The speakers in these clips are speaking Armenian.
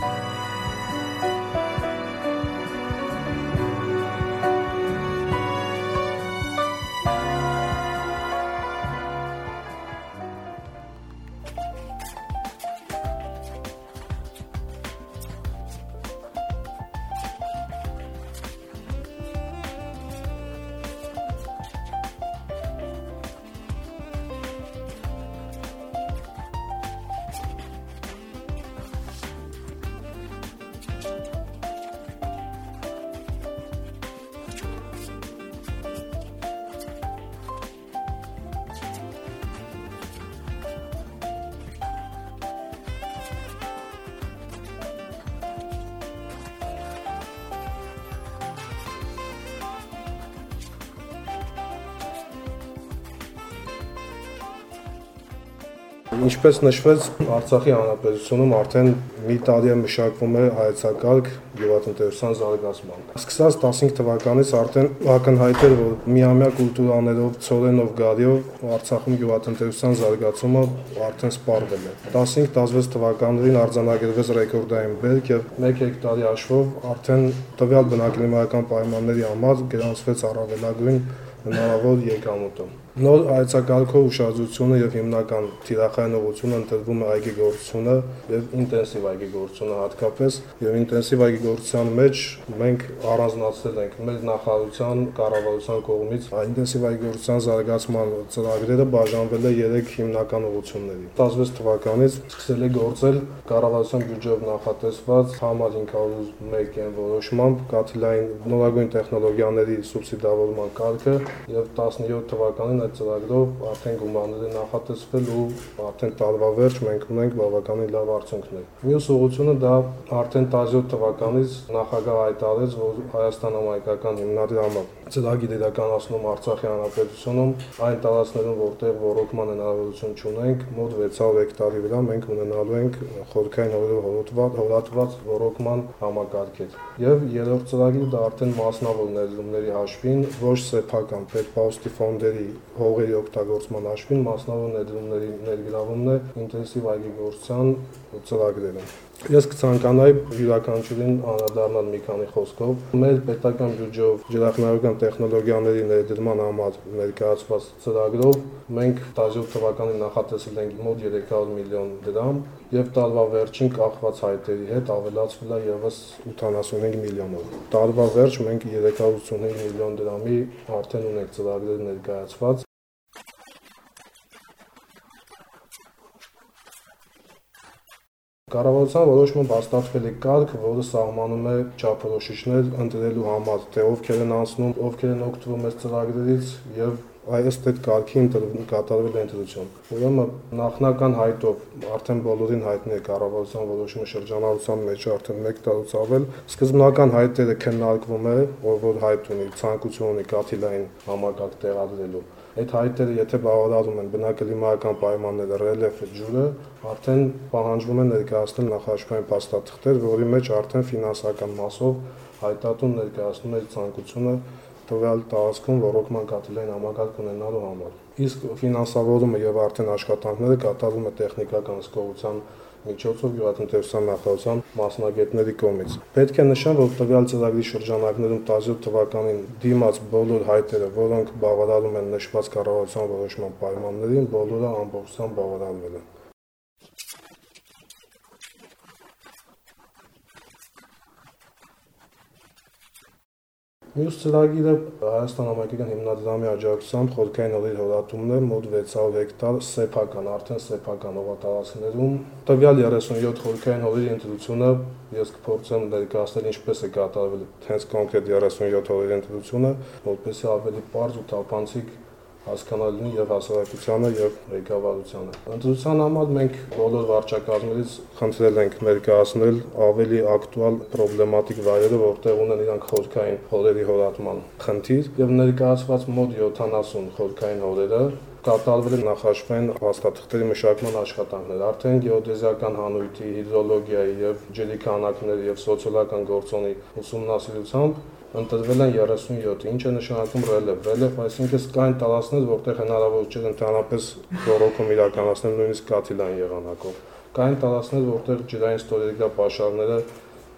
Bye. Ինչպես նշվեց, Արցախի հանրապետությունում արդեն մի տարի է մշակվում է հայեցակարգ գյուղատնտեսության զարգացման։ Սկսած 15 թվականից արդեն ակնհայտ էր, որ միամյա կուլտուրաներով, ծորենով գարիով Արցախում գյուղատնտեսության զարգացումը արդեն սպառվել է։ 15-16 թվականներին արձանագրվեց ռեկորդային բերք եւ 1 հեկտարի հաշվով արդեն տվյալ բնակլիմայական պայմանների համար գրանցվեց առավելագույն հնարավոր եկամուտը։ Նոր այցակարգով ուշադրությունը եւ հիմնական թիրախայնողությունը ընտրվում է այգեգործությունը եւ ինտենսիվ այգեգործությունը հատկապես եւ ինտենսիվ այգեգործության մեջ մենք առանձնացրել ենք մեր նախարարության կառավարության կողմից ինտենսիվ այգեգործության զարգացման ծրագրերը բաժանվել է 3 հիմնական ուղղությունների 16 թվականից սկսել է գործել կառավարության բյուջեով նախատեսված համար 501 են որոշմամբ կաթիլային նորագույն տեխնոլոգիաների սուբսիդավորման կարգը եւ 17 թվականին այդ ծրագրով արդեն գումարները նախատեսվել ու արդեն տարվա վերջ մենք ունենք բավականին լավ արդյունքներ։ Մյուս ուղղությունը դա արդեն 17 թվականից նախագահ հայտարարեց, որ Հայաստան համայնքական հիմնադրամը ծրագիր իրականացնում Արցախի հանրապետությունում այն տարածքներում, որտեղ ռոռոկման հնարավորություն չունենք, մոտ 600 հեկտարի վրա մենք ունենալու ենք խորքային հորով հորոտված հորատված ռոռոկման համակարգեր։ Եվ երրորդ ծրագիրը դա արդեն մասնավոր ներդրումների հաշվին ոչ սեփական պետպաուստի ֆոնդերի հողերի օգտագործման հաշվին մասնավոր ներդրումների ներգրավումն է ինտենսիվ այգեգործության ծրագրերում։ Ես կցանկանայի յուրաքանչյուրին անդրադառնալ մի քանի խոսքով։ Մեր պետական բյուջեով ջրախնայական տեխնոլոգիաների ներդրման համար ներկայացված ծրագրով մենք 17 թվականին նախատեսել ենք մոտ 300 միլիոն դրամ եւ տարվա վերջին կախված հայտերի հետ ավելացվել է եւս 85 միլիոնով։ Տարվա վերջ մենք 385 միլիոն դրամի արդեն ունենք ծրագրեր ներկայացված Կառավարության որոշումը հաստատվել է կարգ, որը սահմանում է չափորոշիչներ ընտրելու համար, թե ովքեր են անցնում, ովքեր են օգտվում այս ծրագրերից եւ այս այդ կարգի կատարվել է ընտրություն։ Ուրեմն նախնական հայտով արդեն բոլորին հայտնի է կառավարության որոշումը շրջանառության մեջ արդեն 1 տարուց ավել։ Սկզբնական հայտերը քննարկվում է, ով որ հայտ ունի, ցանկություն ունի կաթիլային համակարգ տեղադրելու այդ հայտերը եթե բավարարում են բնակլիմայական պայմանները, ռելիեֆը, ջուրը, արդեն պահանջվում է ներկայացնել նախաշխարհային փաստաթղթեր, որի մեջ արդեն ֆինանսական մասով հայտատուն ներկայացնում է ցանկությունը տվյալ տարածքում ռոռոկման կաթիլային համակարգ ունենալու համար։ Իսկ ֆինանսավորումը եւ արդեն աշխատանքները կատարվում է տեխնիկական հսկողության միջոցով գյուղատնտեսության նախարարության մասնագետների կողմից։ Պետք է նշեմ, որ տվյալ ծրագրի շրջանակներում 17 թվականին դիմաց բոլոր հայտերը, որոնք բավարարում են նշված կառավարության որոշման պայմաններին, բոլորը ամբողջությամբ բավարարվել են։ Մյուս ծրագիրը Հայաստան համայնքական հիմնադրամի աջակցությամբ խորքային հողի հորատումն է մոտ 600 հեկտար սեփական, արդեն սեփական հողատարածքներում։ Տվյալ 37 խորքային հողի ընտրությունը ես կփորձեմ ներկայացնել ինչպես է կատարվել հենց կոնկրետ 37 հողի ընտրությունը, որպեսզի ավելի པարզ ու թափանցիկ հասկանալին եւ հասարակությանը եւ ղեկավարությանը։ Ընտրության համար մենք բոլոր վարչակազմերից խնդրել ենք ներկայացնել ավելի ակտուալ պրոբլեմատիկ վայրերը, որտեղ ունեն իրանք խորքային հորերի հորատման խնդիր եւ ներկայացված մոտ 70 խորքային հորերը կատարվել է նախաշխային հաստատքների մշակման աշխատանքներ։ Արդեն գեոդեզիական հանույթի, հիդրոլոգիայի եւ ջրի քանակների եւ սոցիալական գործոնի ուսումնասիրությամբ ընտրվել են 37, ինչը նշանակում ռելև։ Ռելև այսինքն կային տարածքներ, որտեղ հնարավոր չէր ընդհանրապես ռոռոկում իրականացնել նույնիսկ կաթիլային եղանակով։ Կային տարածքներ, որտեղ ջրային ստորերգա պաշարները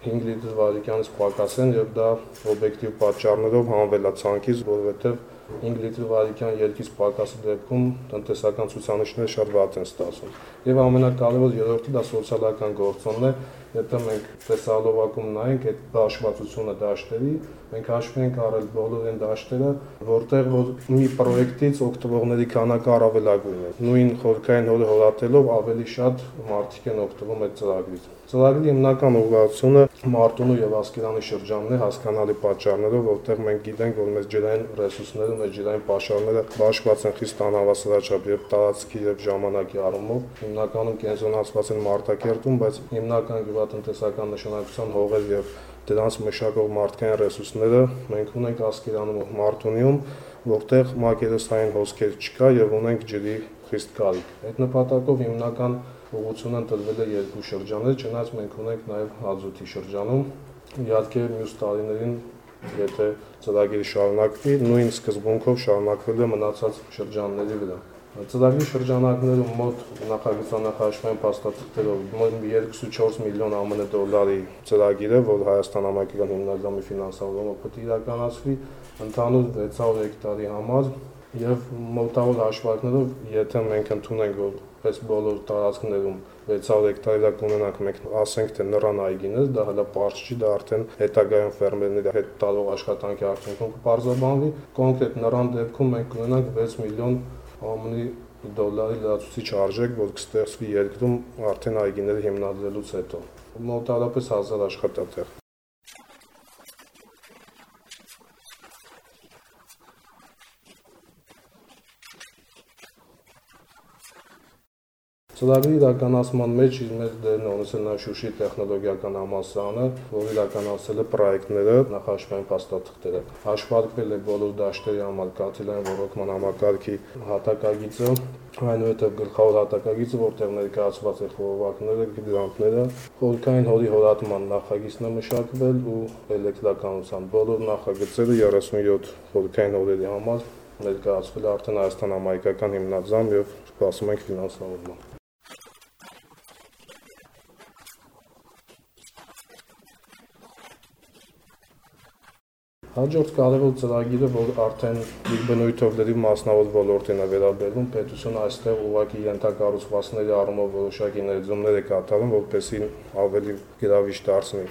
5 լիտր վարիքյանից պակաս են եւ դա օբյեկտիվ պատճառներով հանվել է ցանկից, որովհետեւ 5 լիտր վարիքյան երկից պակասի դեպքում տնտեսական ցուցանիշները շատ վատ են ստացվում։ Եվ ամենակարևոր երրորդը դա սոցիալական գործոնն է, եթե մենք տեսալովակում նայենք այդ դաշվածությունը դաշտերի, մենք հաշվի ենք առել բոլոր այն դաշտերը, որտեղ որ մի պրոյեկտից օգտվողների քանակը առավելագույն է։ Նույն խորքային հորը հորատելով ավելի շատ մարդիկ են օգտվում այդ ծրագրից։ Ծրագրի հիմնական ուղղվածությունը Մարտունու եւ Ասկերանի շրջանն է հասկանալի պատճառներով, որտեղ մենք գիտենք, որ մեծ ջրային ռեսուրսները, մեծ ջրային պաշարները բաշխված են խիստ անհավասարաչափ եւ տարածքի եւ ժամանակի առումով, հիմնականում կենտրոնացված են Մարտակերտում, բայց հիմնական գյուղատնտեսական նշանակության հողեր եւ դրանց մշակող մարդկային ռեսուրսները մենք ունենք Ասկերանում Մարտունիում, որտեղ մակերեսային հոսքեր չկա եւ ունենք ջրի խիստ կարիք։ Այդ նպատակով հիմնական ուղղությունը տրվել է երկու շրջաններ, չնայած մենք ունենք նաև հազուտի շրջանում։ Իհարկե մյուս տարիներին եթե ծրագիրը շարունակվի, նույն սկզբունքով շարունակվել է մնացած շրջանների վրա։ Ծրագրի շրջանակներում մոտ նախագծանախաշվային փաստաթղթերով մոտ 2.4 միլիոն ԱՄՆ դոլարի ծրագիր է, որ Հայաստան համակիրական հիմնադրամի ֆինանսավորումը պետք է իրականացվի ընդհանուր 600 հեկտարի համար եւ մոտավոր հաշվարկներով, եթե մենք ընդունենք, որ պես բոլոր տարածքներում 600 հեկտարի դա կունենանք մենք ասենք թե նռան այգիներ, դա հələ པարզ չի, դա արդեն հետագայում ֆերմերների հետ տալով աշխատանքի արդյունքում կբարձրաբանվի։ Կոնկրետ նռան դեպքում մենք կունենանք 6 միլիոն ԱՄՆ դոլարի լրացուցիչ արժեք, որ կստեղծվի երկրում արդեն այգիները հիմնադրելուց հետո։ Մոտարապես 1000 աշխատատեղ։ Ծրագրի իրականացման մեջ մեր դերն ունեցել նաև Շուշի տեխնոլոգիական համալսարանը, որ իրականացել է պրոյեկտները, նախաշխարհային փաստաթղթերը։ Հաշվարկվել է բոլոր դաշտերի համար կաթիլային ռոռոկման համակարգի հատակագիծը, այնուհետև գլխավոր հատակագիծը, որտեղ ներկայացված է խորովակները, գրանտները, խորքային հորի հորատման նախագիծն է մշակվել ու էլեկտրականության բոլոր նախագծերը 37 խորքային հորերի համար ներկայացվել արդեն Հայաստան համայնքական հիմնադրամ եւ սպասում ենք ֆինանսավորման։ Հաջորդ կարևոր ծրագիրը, որ արդեն իր բնույթով լրիվ մասնավոր ոլորտին է վերաբերվում, պետությունը այստեղ ուղղակի ենթակառուցվածքների առումով որոշակի ներդրումներ է կատարում, որպեսզի ավելի գրավիչ դարձնի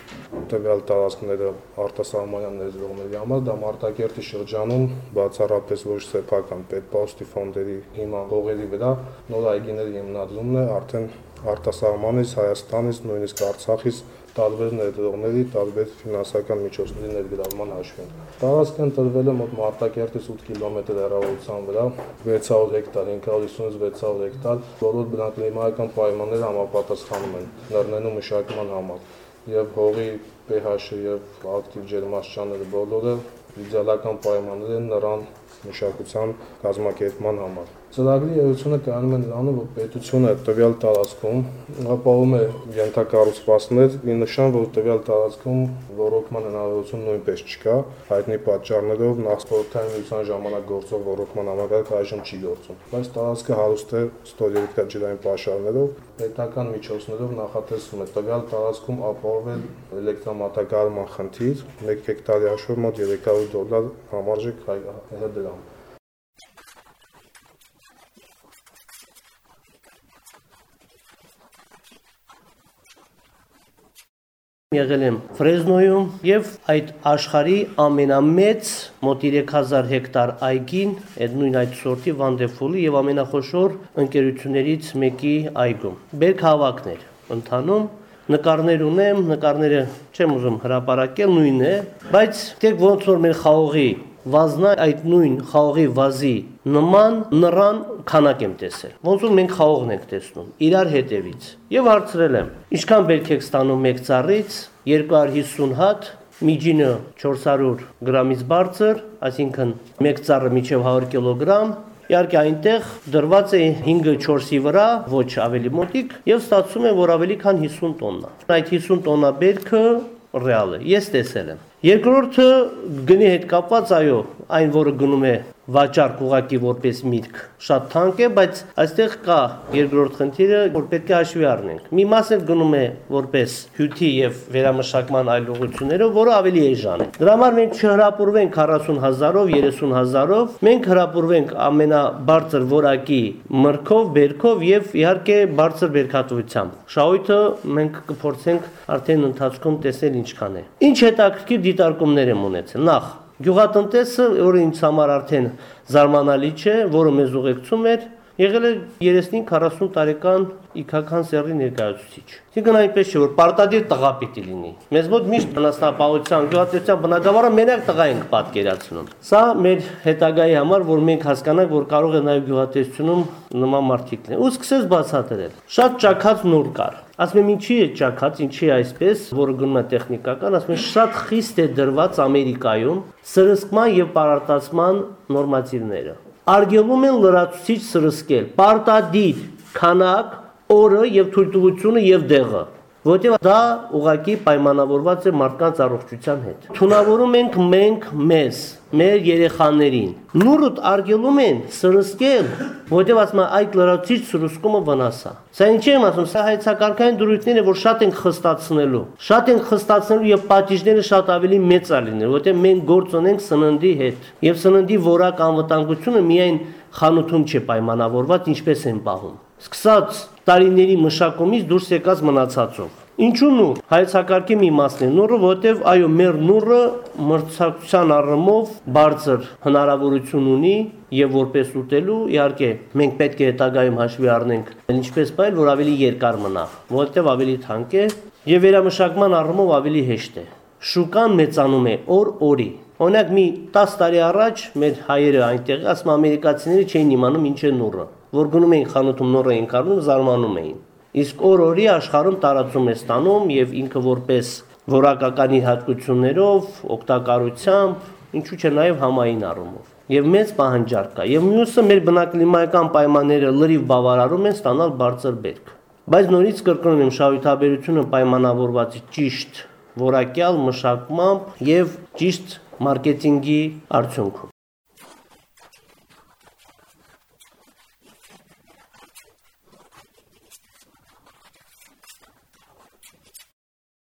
տվյալ տարածքները արտասահմանյան ներդրումների համար, դա Մարտակերտի շրջանում բացառապես ոչ սեփական պետպաշտի ֆոնդերի հիման հողերի վրա նոր այգիների հիմնադրումն է արդեն արտասահմանից, Հայաստանից, նույնիսկ Արցախից տարբեր ներդրողների, տարբեր ֆինանսական միջոցների ներգրավման հաշվին։ Տարածքը ընտրվել է մոտ Մարտակերտից 8 կիլոմետր հեռավորության վրա, 600 հեկտար, 550-ից 600 հեկտար, բոլոր բնակլիմայական պայմանները համապատասխանում են նռնենու մշակման համար եւ հողի pH-ը եւ ակտիվ ջերմաստիճանները բոլորը իդեալական պայմաններ են նրան մշակության կազմակերպման համար։ Ծրագրի էությունը կայանում է նրանում, որ պետությունը տվյալ տարածքում ապահովում է ենթակառուցվածքներ, ի նշան, որ տվյալ տարածքում ռոռոկման հնարավորություն նույնպես չկա, հայտնի պատճառներով նախսպորտային միության ժամանակ գործող ռոռոկման համակարգը այժմ չի գործում։ Բայց տարածքը հարուստ է ստորերիկա ջրային պաշարներով, պետական միջոցներով նախատեսվում է տվյալ տարածքում ապահովել էլեկտրամատակարարման խնդիր, 1 հեկտարի հաշվով մոտ 300 դոլար համարժեք հայ դրամ։ եղել եմ Ֆրեզնոյում եւ այդ աշխարհի ամենամեծ մոտ 3000 հեկտար այգին, այդ նույն այդ սորտի Վանդեֆոլի եւ ամենախոշոր ընկերություններից մեկի այգում։ Բերք հավաքներ ընթանում նկարներ ունեմ, նկարները չեմ ուզում հրապարակել, նույնն է, բայց դեք ոնց որ մեր խաղողի վազնա այդ նույն խաղողի վազի նման նռան քանակ եմ տեսել։ Ոնց որ մենք խաղողն ենք տեսնում, իրար հետևից։ Եվ հարցրել եմ. ինչքան բերք եք ստանում մեկ ծառից 250 հատ, միջինը 400 գրամից բարձր, այսինքն մեկ ծառը միջև 100 կիլոգրամ, Իհարկե այնտեղ դրված է 5-ը 4-ի վրա, ոչ ավելի մոտիկ, եւ ստացվում է, որ ավելի քան 50 տոննա։ Այդ 50 տոննա բերքը ռեալ է։ Ես տեսել եմ։ Երկրորդը գնի հետ կապված, այո, այն որը գնում է վաճառք ուղակի որպես միտք շատ թանկ է, բայց այստեղ կա երկրորդ խնդիրը, որ պետք է հաշվի առնենք։ Մի մասը գնում է որպես հյութի եւ վերամշակման այլ ուղղություններով, որը ավելի էժան է։ Դրա համար մենք չհրապուրվենք 40000-ով, 30000-ով, մենք հրապուրվենք ամենաբարձր որակի մրգով, բերքով եւ իհարկե բարձր բերքատվությամբ։ Շահույթը մենք կփորձենք արդեն ընթացքում տեսնել ինչքան է։ Ինչ հետաքրքիր դիտարկումներ եմ ունեցել։ Նախ Գյուղատնտեսը, որը ինձ համար արդեն զարմանալի չէ, որը մեզ ուղեկցում էր, եղել է 35-40 տարեկան իքական սերի ներկայացուցիչ։ Այսինքն այնպես չէ, որ պարտադիր տղա պիտի լինի։ Մեզ մոտ միշտ անասնապահության, գյուղատնտեսության բնակավարը մենակ տղա ենք պատկերացնում։ Սա մեր հետագայի համար, որ մենք հասկանանք, որ կարող է նաև գյուղատնտեսությունում նման մարդիկ լինել։ Ու սկսեց բացատրել։ Շատ ճակած նոր կար։ Ասում եմ ինչի է ճակած, ինչի է այսպես, որը գնում է տեխնիկական, ասում եմ շատ խիստ է դրված Ամերիկայում սրսկման եւ պարարտացման նորմատիվները։ Արգելում են լրացուցիչ սրսկել, պարտադիր քանակ, օրը եւ թույլտվությունը եւ դեղը որտեղ դա ուղակի պայմանավորված է մարդկանց առողջության հետ։ Թունավորում ենք մենք մեզ, մեր երեխաներին։ Նուրդ արգելում են սրսկել, որտեղ ասում այդ լրացիչ սրսկումը վնաս է։ Սա ինչի եմ ասում, սա հայցակարգային դրույթներ է, որ շատ են խստացնելու։ Շատ են խստացնելու եւ պատիժները շատ ավելի մեծ է լինելու, որտեղ մենք գործ ունենք սննդի հետ։ Եվ սննդի որակ անվտանգությունը միայն խանութում չէ պայմանավորված, ինչպես են պահում սկսած տարիների մշակումից դուրս եկած մնացածով։ Ինչու նուր։ Հայցակարգի մի մասն է նուրը, որովհետև այո, մեր նուրը մրցակցության առումով բարձր հնարավորություն ունի եւ որպես ուտելու, իհարկե, մենք պետք է հետագայում հաշվի առնենք, ինչպես բայլ, որ ավելի երկար մնա, որովհետև ավելի թանկ է եւ վերամշակման առումով ավելի հեշտ է։ Շուկան մեծանում է օր օրի։ Օրինակ մի 10 տարի առաջ մեր հայերը այնտեղ, ասում ամերիկացիները չէին իմանում ինչ է նուրը որ գնում էին խանութում նոր էին կառնում, զարմանում էին։ Իսկ օր-օրի աշխարհում տարածում է ստանում եւ ինքը որպես որակական իր հատկություններով, օգտակարությամբ, ինչու՞ չէ նաեւ համային առումով եւ մեծ պահանջարկ կա։ Եվ մյուսը մեր բնակլիմայական պայմանները լրիվ բավարարում են ստանալ բարձր բերք։ Բայց նորից կրկնում եմ շահութաբերությունը պայմանավորված է ճիշտ որակյալ մշակմամբ եւ ճիշտ մարքեթինգի արդյունքում։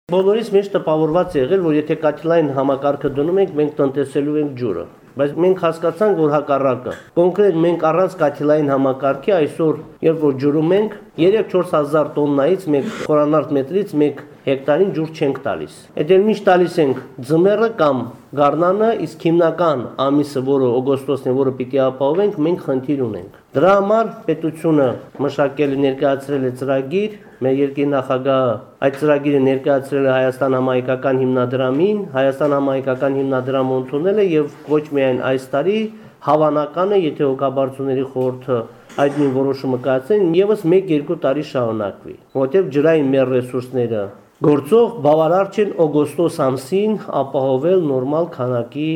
Բոլորիս մեջ տպավորված եղել, որ եթե կաթիլային համակարգը դնում ենք, մենք տնտեսելու ենք ջուրը։ Բայց մենք հասկացանք, որ հակառակը։ Կոնկրետ մենք առանց կաթիլային համակարգի այսօր, երբ որ ջուրում ենք, 3-4000 տոննայից մեկ խորանարդ մետրից մեկ հեկտարին ջուր չենք տալիս։ Այդ էլ միշտ տալիս ենք ձմեռը կամ գարնանը, իսկ հիմնական ամիսը, որը օգոստոսն է, որը պիտի ապահովենք, մենք խնդիր ունենք։ Դրա համար պետությունը մշակել է ներկայացրել է ծրագիր, մեր երկրի նախագահը այդ ծրագիրը ներկայացրել է Հայաստան համահայկական հիմնադրամին, Հայաստան համահայկական հիմնադրամը ընդունել է եւ ոչ միայն այս տարի հավանական է, եթե հոգաբարձուների խորհուրդը այդ նույն որոշումը կայացնեն, եւս 1-2 տարի շարունակվի, որտեղ ջրային մեր ռեսուրսները Գործող բավարար չեն օգոստոս ամսին ապահովել նորմալ քանակի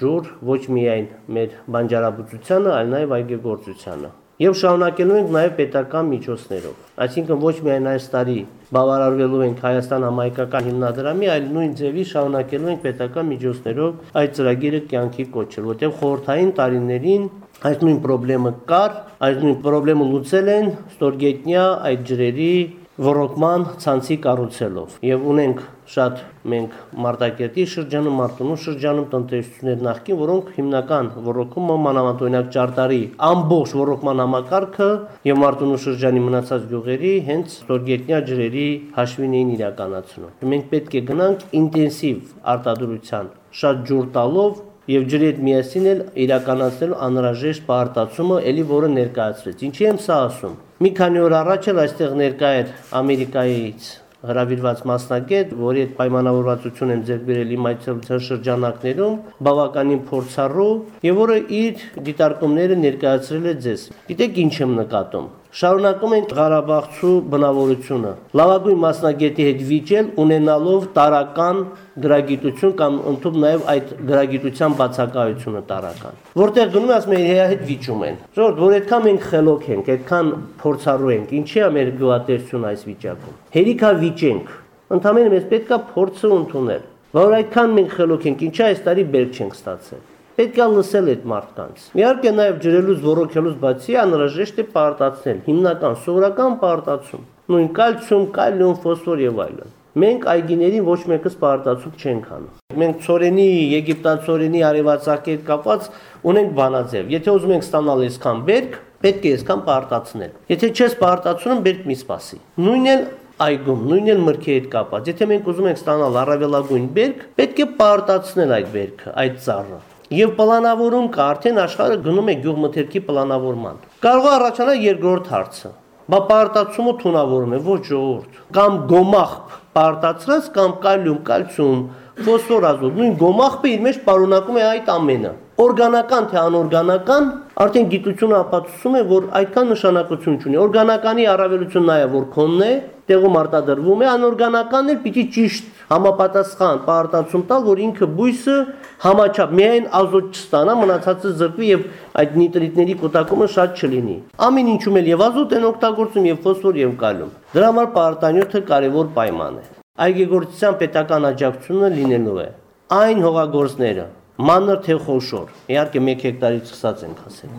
ջուր ոչ միայն մեր բանջարաբուծությանը, այլ նաև այգեգործությանը։ Եվ շարունակելու ենք նաև պետական միջոցներով։ Այսինքն ոչ միայն այս տարի բավարարվելու ենք Հայաստան համայնքական հիմնադրամի, այլ նույն ձևի շարունակելու ենք պետական միջոցներով այդ ծրագիրը կյանքի կոչել, որտեղ խորհրդային տարիներին այդ նույն խնդրեմը կար, այդ նույն խնդրեմը լուծել են ստորգետնյա այդ ջրերի ռոռոկման ցանցի կառուցելով եւ ունենք շատ մենք Մարտակերտի շրջանում, Մարտունու շրջանում տնտեսություններ նախկին, որոնք հիմնական ռոռոկումը մանավանդ օրինակ Ճարտարի ամբողջ ռոռոկման համակարգը եւ Մարտունու շրջանի մնացած գյուղերի հենց ստորգետնյա ջրերի հաշվին էին իրականացնում։ Մենք պետք է գնանք ինտենսիվ արտադրության շատ ջուր տալով եւ ջրի հետ միասին էլ իրականացնելու անհրաժեշտ պարտացումը, ելի որը ներկայացրեց։ Ինչի եմ սա ասում։ Մի քանի օր առաջ էլ այստեղ ներկա էր Ամերիկայից հրավիրված մասնագետ, որի այդ պայմանավորվածություն են ձեռք բերել իմ այցելության շրջանակներում, բավականին փորձառու եւ որը իր դիտարկումները ներկայացրել է ձեզ։ Գիտեք ինչ եմ նկատում։ Շարունակում ենք Ղարաբաղցու բնավորությունը։ Լավագույն մասնագետի հետ վիճել ունենալով տարական գրագիտություն կամ ընդཐུպ նաև այդ գրագիտության բացակայությունը տարական։ Որտեղ գնում ասում են իրա հետ վիճում են։ Ժողովուրդ, որ այդքան մենք խելոք ենք, այդքան փորձառու ենք, ինչի է մեր գյուղատնտեսությունը այս վիճակում։ Հերիքա վիճենք։ Ընդհանրապես մեզ պետքա փորձը ընդունել։ Որ այդքան մենք խելոք ենք, ինչի այս տարի բերք չենք ստացել պետք է լսել այդ մարդկանց։ Իհարկե նաև ջրելուց ոռոգելուց բացի անհրաժեշտ է պարտացնել հիմնական սովորական պարտացում։ Նույն կալցիում, կալիում, ֆոսֆոր եւ այլն։ Մենք այգիներին ոչ մեկս պարտացում չենք անում։ Մենք ծորենի, եգիպտացորենի արևածագի հետ կապված ունենք բանաձև։ Եթե ուզում ենք ստանալ այսքան բերք, պետք է այսքան պարտացնել։ Եթե չես պարտացնում, բերք մի սպասի։ Նույնն էլ այգում, նույնն էլ մրգի հետ կապված։ Եթե մենք ուզում ենք ստանալ առավելագույն բերք, պետք է պարտացնել այդ բերքը, այդ ծառը եւ պլանավորում կա արդեն աշխարհը գնում է գյուղմթերքի պլանավորման։ Կարող է առաջանալ երկրորդ հարցը։ Բա պարտացումը թունավորում է ոչ ժողովուրդ։ Կամ գոմախ պարտացրած կամ կալիում, կալցիում, ֆոսֆոր ազոտ, նույն գոմախը իր մեջ պարունակում է այդ ամենը օրգանական թե անօրգանական, արդեն գիտությունը ապացուցում է, որ այդքան նշանակություն չունի։ Օրգանականի առավելությունն այ որ քոնն է, տեղում արտադրվում է, անօրգանականն էլ պիտի ճիշտ համապատասխան պարտացում տալ, որ ինքը բույսը համաչափ միայն ազոտ չստանա, մնացածը զրկվի եւ այդ նիտրիտների կուտակումը շատ չլինի։ Ամեն ինչում էլ եւ ազոտ են օգտագործում եւ ֆոսֆոր եւ կալիում։ Դրա համար պարտանյութը կարևոր պայման է։ Այգեգործության պետական աջակցությունը լինելու է այն հողագործները, մանր թե խոշոր։ Իհարկե 1 հեկտարից սկսած ենք ասել։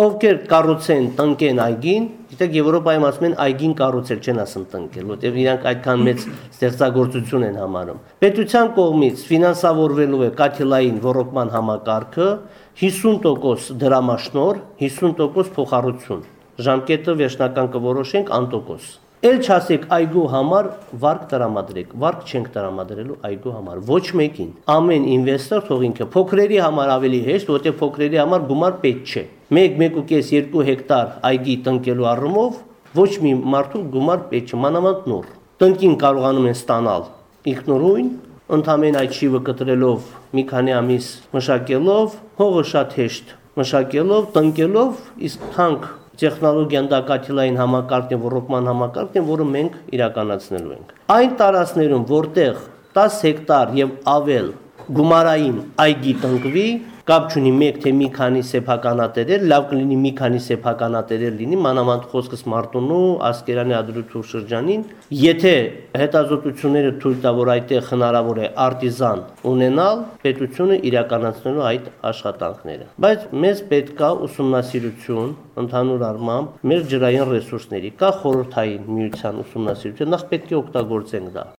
Ովքեր կառուցեն, տնկեն այգին, գիտեք Եվրոպայում ասում են այգին կառուցել, չեն ասում տնկել, որտեղ իրանք այդքան մեծ ստեղծագործություն են համարում։ Պետության կողմից ֆինանսավորվելու է կաթիլային ռոռոկման համակարգը 50% դրամաշնոր, 50% փոխառություն։ Ժամկետը վերջնական կորոշենք անտոկոս։ Էլ չասեք այգու համար վարկ տրամադրեք, վարկ չենք տրամադրելու այգու համար, ոչ մեկին։ Ամեն ինվեստոր թող ինքը փոքրերի համար ավելի հեշտ, որտեղ փոքրերի համար գումար պետք չէ։ 1-1.5-2 հեկտար այգի տնկելու առումով ոչ մի մարդու գումար պետք չէ, մանավանդ նոր։ Տնկին կարողանում են ստանալ ինքնուրույն, ընդամեն այդ շիվը կտրելով մի քանի ամիս մշակելով, հողը շատ հեշտ մշակելով, տնկելով, իսկ թանկ տեխնոլոգիան դա կաթիլային համակարգն է, ռոռոկման համակարգն է, որը մենք իրականացնելու ենք։ Այն տարածքներում, որտեղ 10 հեկտար եւ ավել գումարային այգի տնկվի, կապ չունի մեկ թե մի քանի սեփականատերեր, լավ կլինի մի քանի սեփականատերեր լինի, մանավանդ խոսքս Մարտունու, Ասկերանի ադրուտուր շրջանին, եթե հետազոտությունները թույլ տա, որ այդտեղ հնարավոր է արտիզան ունենալ, պետությունը իրականացնելու այդ աշխատանքները։ Բայց մեզ պետք է ուսումնասիրություն ընդհանուր առմամբ մեր ջրային ռեսուրսների, կա խորհրդային միության ուսումնասիրություն, նախ պետք է օգտագործենք դա։